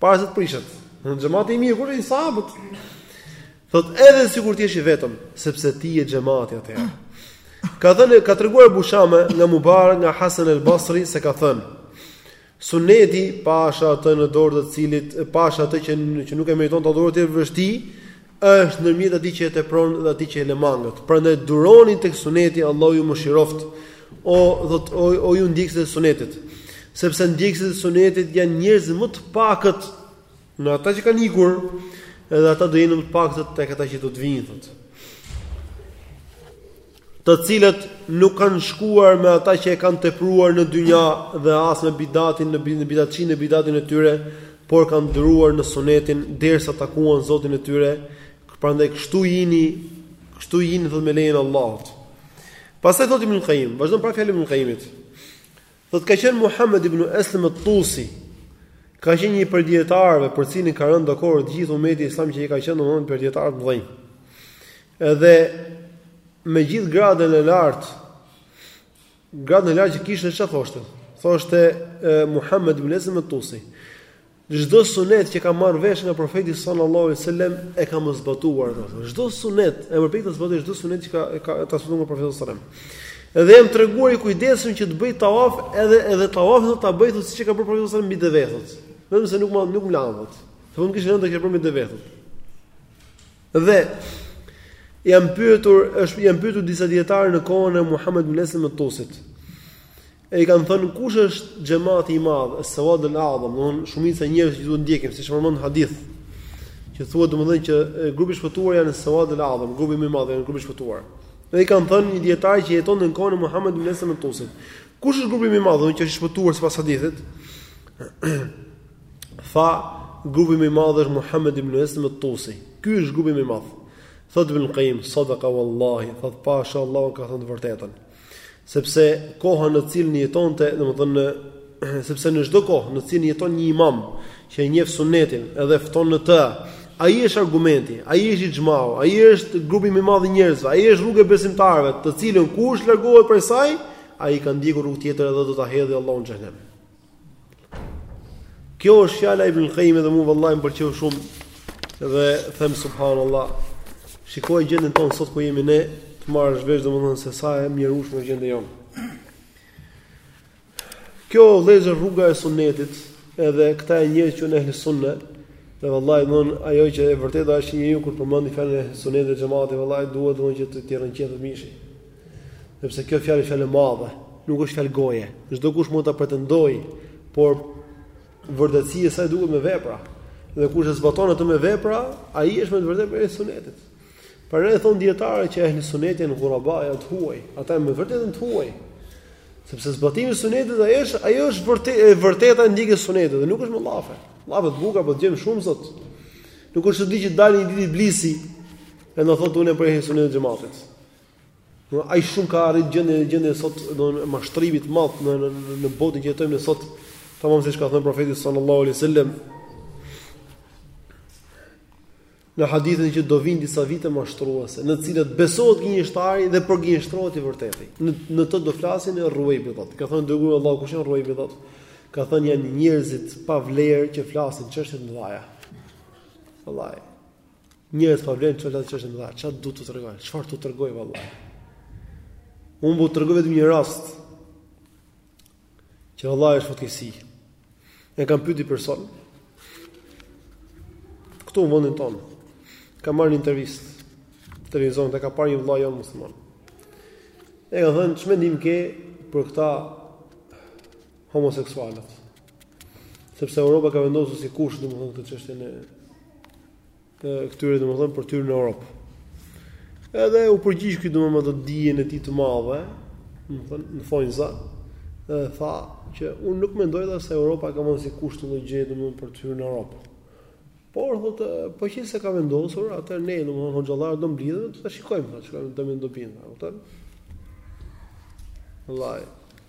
Speaker 1: Para se të prishet. Xhamati i mirë kush janë sahabët? Thot edhe sikur të jesh i vetëm, sepse ti je xhamati atëherë. Ka thënë ka treguar Ebu Shame nga Mubarak nga Hasan al-Basri se ka thënë Suneti pasha atë në dorë të cilit pasha atë që që nuk e meriton të adhurohet veç ti është ndërmjet atij që e tepron dhe atij që e lë mangët. Prandaj duroni tek suneti, Allahu ju mëshiroftë. O thotë o, o ju ndjekësit e sunetit. Sepse ndjekësit e sunetit janë njerëzit më të pakët në ata që kanë ikur, edhe ata do jenë më të pakët tek ata që do të vijnë thotë. të cilët nuk kanë shkuar me ata që e kanë tepruar në dynja dhe as me bidatin bidatçinjtë në bidatin e tyre, por kanë duruar në sunetin derisa takuan Zotin e tyre, prandaj kështu jini, kështu jini dhe me lejen e Allahut. Pastaj thotë Ibnul Qayyim, vazhdon pra fjalën e Ibnul Qayyimit. Thotë ka qenë Muhammed ibn Eslem et-Tusi, ka qenë një prej dijetarëve për të cilin ka rënë dakord gjithë umeti islam që ai ka qenë domethënë prej dijetarëve të mëdhenj. Edhe me gjithë gradën e lartë, gradën e lartë që kishte, ça thoshte, thoshte Muhammed ibn Eslem et-Tusi. Çdo sunet që kam marrë vesh nga profeti sallallahu alaihi wasallam e kam zbatuar atë. Çdo sunet jam përpjekur të zbatoj çdo sunet që ka është transmetuar nga profeti sallallahu alaihi wasallam. Edhe jam treguar i kujdesshëm që të bëj tawaf edhe edhe tawaf do ta bëj thotë siç e ka bërë profeti sallallahu alaihi wasallam mbi deve. Vetëm se nuk më nuk më lanë. Thotë të më kishin lënë do ta kisha bërë mbi deve. Dhe janë pyetur është janë pyetur disa dijetarë në kohën e Muhammed ibn Eslem et-Tusit. E i kanë thënë kush është xhamati i madh, as-sawad al-a'zam, domethënë shumica e njerëzve që duhet të ndjekim, siç përmend hadith. Që thuhet domethënë që grupi i shpëtuar janë as-sawad al-a'zam, grupi më i madh, janë grupi i shpëtuar. Dhe i kanë thënë një dietar që jetonte në kohën e Muhamed ibn Eslem al-Tusit. Kush është grupi më i madh, domethënë që është shpëtuar sipas hadithit? Tha grupi më i madh është Muhamed ibn Eslem al-Tusi. Ky është grupi më i madh. Thot ibn Qayyim, sadaqa wallahi, thot pasha Allahun ka thënë të vërtetën. Sepse koha në cilën jetonte, domethënë, sepse në çdo kohë në cilën jeton një imam, që e njef sunetin dhe fton në të, ai është argumenti, ai është ixhmau, ai është grupi më i madh i njerëzve, ai është rruga e besimtarve, të cilën kush largohet prej saj, ai ka ndjekur rrugë tjetër edhe do ta hedhë Allahu në xhehnem. Kjo është fjala e Ibn Qayyim dhe mua vallahi më pëlqeu shumë dhe them subhanallahu. Shikoj gjendën tonë sot ku jemi ne, të marrësh vesh domethënë se sa e mjerushme është gjendja jonë. Kjo vllezër është rruga e sunnetit, edhe këta janë njerëz që janë në sunnet, dhe vallahi domethënë ajo që e vërteta është që njeriu kur përmend fjalën e sunnetit dhe xhamatit vallahi duhet domethënë që t'i rrënqethet mishi. Sepse kjo fjalë është fjalë e madhe, nuk është fjalë goje. Çdo kush mund ta pretendojë, por vërtetësia e saj duhet me vepra. Dhe kush e zbaton atë me vepra, ai është me të vërtetë prej sunetit. Prandaj thonë dijetarët që ehli suneti janë ghuraba, janë të huaj. Ata janë me të vërtetë të huaj. Sepse zbatimi i sunetit ai është, ajo është vërtet e vërteta e ndjekjes së sunetit dhe nuk është me llafe. Llafe të bukra po dëgjojmë shumë sot. Nuk është çudi që të dali një ditë iblisi e na thotë unë jam prej ehli sunetit xhamatit. Domthonë aq shumë ka arrit gjendja në gjendje sot domthonë mashtrimit të madh në në në botën që jetojmë sot, tamam siç ka thënë profeti sallallahu alaihi wasallam. Në hadithin që do vinë disa vite mashtruese, në të cilat besohet gënjeshtari dhe përgënjeshtrohet i vërteti. Në në të do flasin er-ruvejbidat. I kanë thënë i dërguari i Allahut kush janë ruvejbidat. Ka thënë janë njerëzit e pavlerë që flasin në çështje të mëdha. Wallahi. Njerëz pa vlerë që flasin çështje të mëdha, çfarë do t'ju tregoj, çfarë t'ju tregoj vallahi. Unë do t'ju tregoj vetëm një rast. Që vallahi është fatkeqësi. E kam pyeti person. Këtu në vendin tonë. E kanë marrë në intervistë. Në televizion e ka parë një vëlla jonë musliman. E i kanë thënë ç'mendim ke për këta homoseksualët? Sepse Europa ka vendosur si kusht domethënë këtë çështjen e të këtyre domethënë për t'hyrë në Europë. Edhe u përgjigj ky domethënë me dijen e tij të madhe, domethënë në thonjëza, dhe tha që unë nuk mendoj tha se Europa ka vënë si kusht këtë gjë domethënë për t'hyrë në Europë. Por thotë, po qe se e ka vendosur, atëherë ne domethënë hoxhallarët do mblidhemi, do ta shikojmë, do shikojmë do mendojmë, e kupton? Vallai.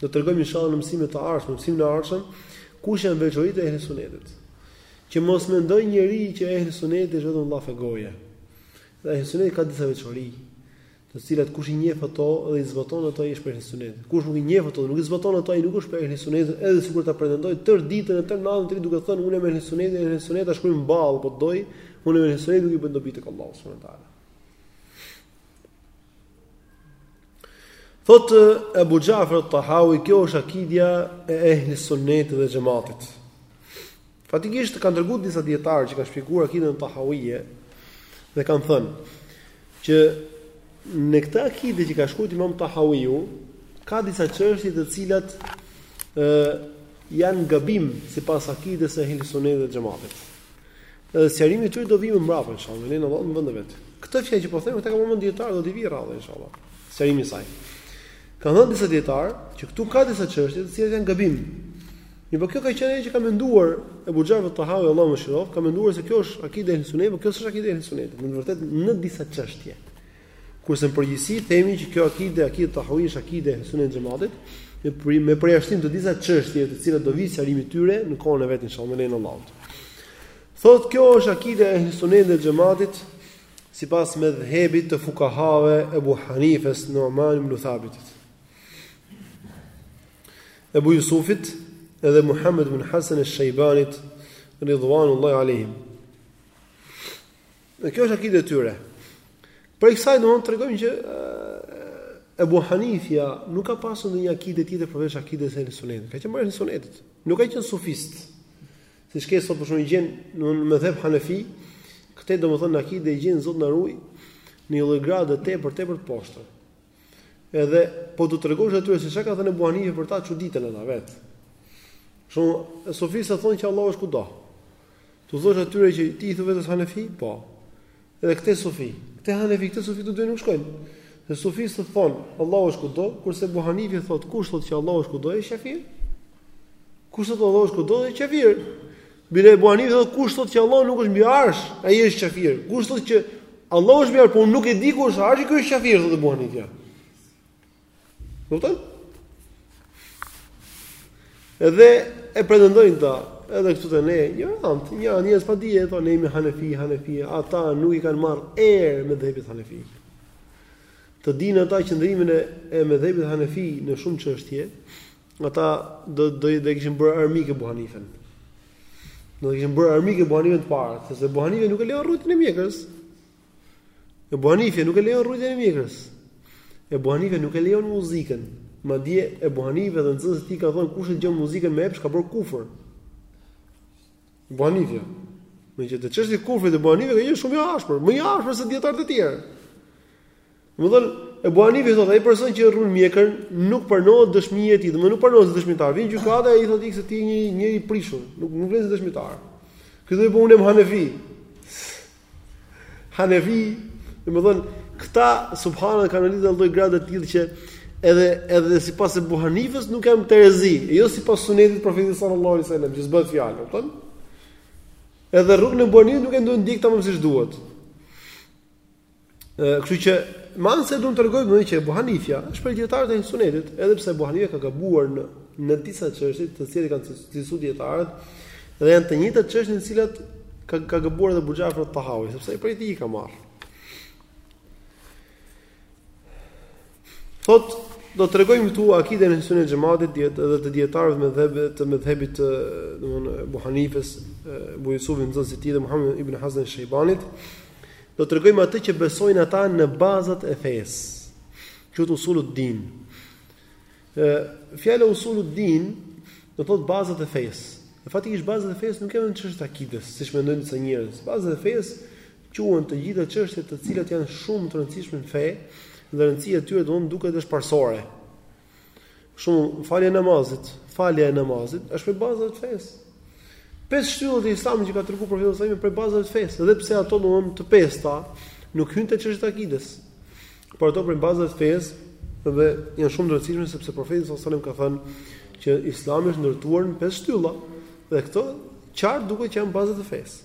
Speaker 1: Do të tregojmë inshallah në mësimet e ardhshme, mësimin e ardhshëm, kush janë veçoritë e ehli sunetit. Që mos mendojë njeri që ehli suneti është vetëm llafe goje. Dhe ehli suneti ka disa veçori, të cilat kush i njeh ato dhe i zbaton ato ai është prej ehli sunetit. Kush nuk i njeh ato, nuk i zbaton ato, ai nuk është prej ehli sunetit, edhe sikur ta pretendojë tërë ditën e tërë natën të rrijë duke thënë unë jam ehli sunet, ehli sunet ta shkruajë në ballë, po do, unë ehli sunet nuk i bën dobi tek Allahu subhanahu wa taala. Thot Ebu Xhafer Tahawi, kjo është akidja e ehli sunnetit dhe xhamatit. Faktikisht kanë treguar disa dijetarë që kanë shpjeguar akidën Tahawije dhe kanë thënë që në këtë akide që ka shkruar Imam Tahawiu ka disa çështje të cilat ë janë gabim sipas akides së ehli sunnetit dhe xhamatit. Edhe sqarimi i tyre do vijë më mbrapa inshallah, me lejen e Allahut në vendin e vet. Këto fjalë që po them, këto kanë përmend dijetarët do t'i vijë radha inshallah. Sqarimi i saj. Kanë thënë disa dijetarë që këtu ka disa çështje të cilat janë gabim. Mirëpo kjo ka qenë ajo që ka menduar Ebu Xhafer Tahawi Allahu e mëshiroftë, ka menduar se kjo është akide e sunetit, por kjo s'është akide e sunetit në të vërtetë në disa çështje. Kurse në përgjithësi themi që kjo akide, akide tahawije është akide e sunet xhamatit, me për, me përjashtim të disa çështjeve të cilat do vijë sqarimi i tyre në kohën e vet inshallah me lejen e Allahut. Thot kjo është akide e ehli sunetit dhe xhamatit sipas medhhebit të fukahave Ebu Hanifes Numan ibn Thabitit. Ebu Jusufit edhe Muhammed ibn Hasan esh-Shejbanit ridwanullahi alejhim. Dhe kjo është akide e tyre. Prej kësaj do të tregojmë që Ebu Hanifja nuk ka pasur ndonjë akide tjetër përveç akides së ehli Sunetit. Ka qenë prej ehli Sunetit. Nuk ka qenë sufist. Siç ke sot për shembull gjen në medhheb Hanefi, këtë domethënë akide e gjen Zot na ruaj në një lloj grade tepër tepër të poshtër. Edhe po do t'u tregosh atyre se çka ka thënë Abu Hanife për ta çuditen ata vet. Shumë sufistë thonë që Allahu është kudo. T'u thuash atyre që ti i thua vetes Hanefi, po. Edhe këtë sofi, këtë Hanefi, këtë sofi do të nuk shkojnë. Se sufistët thonë Allahu është kudo, kurse Abu Hanife thotë kush thotë që Allahu është kudo, është kafir. Kush thotë Allahu është kudo, është kafir. Bile Ebu Hanifja thotë kush thotë që Allah nuk është mbi arsh, ai është kafir. Kush thotë që Allah është mbi arsh, por nuk e di ku është arshi, ky është kafir, thotë Ebu Hanifja. Kupton? Edhe e pretendojnë ata, edhe këtu te ne, injorantë, injorantë, njerëz pa dije, thonë ne jemi Hanefi, Hanefi, ata nuk i kanë marrë erë medhhebit Hanefi. Të dinë ata qëndrimin e e medhhebit Hanefi në shumë çështje, Ata do do do e kishin bërë armik Ebu Hanifen. Do e kishin bërë armik Ebu Hanifen të parë, sepse Ebu Hanife nuk e lejon rruajtjen e mjekrës. Ebu Hanife nuk e lejon rruajtjen e mjekrës. Ebu Hanife nuk e lejon muzikën. Madje Ebu Hanife dhe nxënësit e tij ka thënë kush e dëgjon muzikën me epsh ka bërë kufër. Ebu Hanife. Me që te çështjet e kufrit Ebu Hanife ka qenë shumë i ashpër, më i ashpër se dijetarët e tjerë. Domethënë, Ebu Hanife thotë, ai person që rrun mjekrën nuk pranohet dëshmia e tij, domethënë nuk pranohet si dëshmitar. Vjen gjykata e i thotë ik se ti je një njeri i prishur, nuk nuk vlen si dëshmitar. Ky do të bëu unë Hanefi. Hanefi, domethënë, këta subhanallahu kanë arritur lloj grade të tillë që edhe edhe sipas Ebu Hanifes nuk janë në terezi, e jo sipas sunetit profetit sallallahu alaihi wasallam, që s'bëhet fjalë, kupton? Edhe rrugën e Ebu Hanifes nuk e ndjekin tamam siç duhet. Kështu që me anë të kësaj duam të tregojmë domethënë që Ebu Hanifja është prej dijetarët e sunetit, edhe pse Ebu Hanifja ka gabuar në në disa çështje të cilat i kanë cilësuar dijetarët dhe janë të njëjtat çështje në të cilat ka ka gabuar edhe Ebu Xhafer Tahavi, sepse ai prej tij i ka marrë. Thot do të tregojmë këtu akiden e sunetit e xhematit dhe edhe të dijetarëve të medhheb të medhhebit të domthonë Ebu Hanifes, Ebu Jusufit nxënësit të tij dhe Muhamed ibn Hasan esh-Shejbanit. Do të tregojmë atë që besojnë ata në bazat e fesë. Thot usulud din. Ë fjala usulud din do thot bazat e fesë. Në fakt ish bazat e fesë nuk janë çështje të akides, siç mendojnë disa njerëz. Bazat e fesë quhen të gjitha çështjet të cilat janë shumë të rëndësishme në fe dhe rëndësia e tyre domthonë duket është parësore. Shembull falja e namazit, falja e namazit është prej bazat e fesë. Pesë shtyllat e Islamit që ka treguar profeti sallallahu alajhi wasallam prej bazat e fesë, edhe pse ato domthonë të pesta nuk hyn te çështjet e akides. Por ato prej bazat e fesë dhe janë shumë të rëndësishme sepse profeti sallallahu alajhi wasallam ka thënë që Islami është ndërtuar në pesë shtylla dhe këto qartë duket që janë bazat e fesë.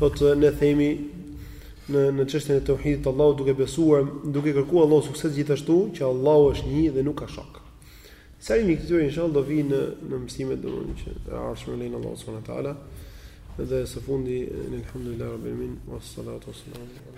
Speaker 1: Thot ne themi në në çështjen e teuhidit të Allahut duke besuar, duke kërkuar Allahut sukses gjithashtu që Allahu është një dhe nuk ka shok. Sqarimi i këtyre inshallah do vijë në në mësimet domthonë të ardhshme me lejen e Allahut subhanahu wa taala dhe së fundi alhamdulillah rabbil alamin wassalatu wassalamu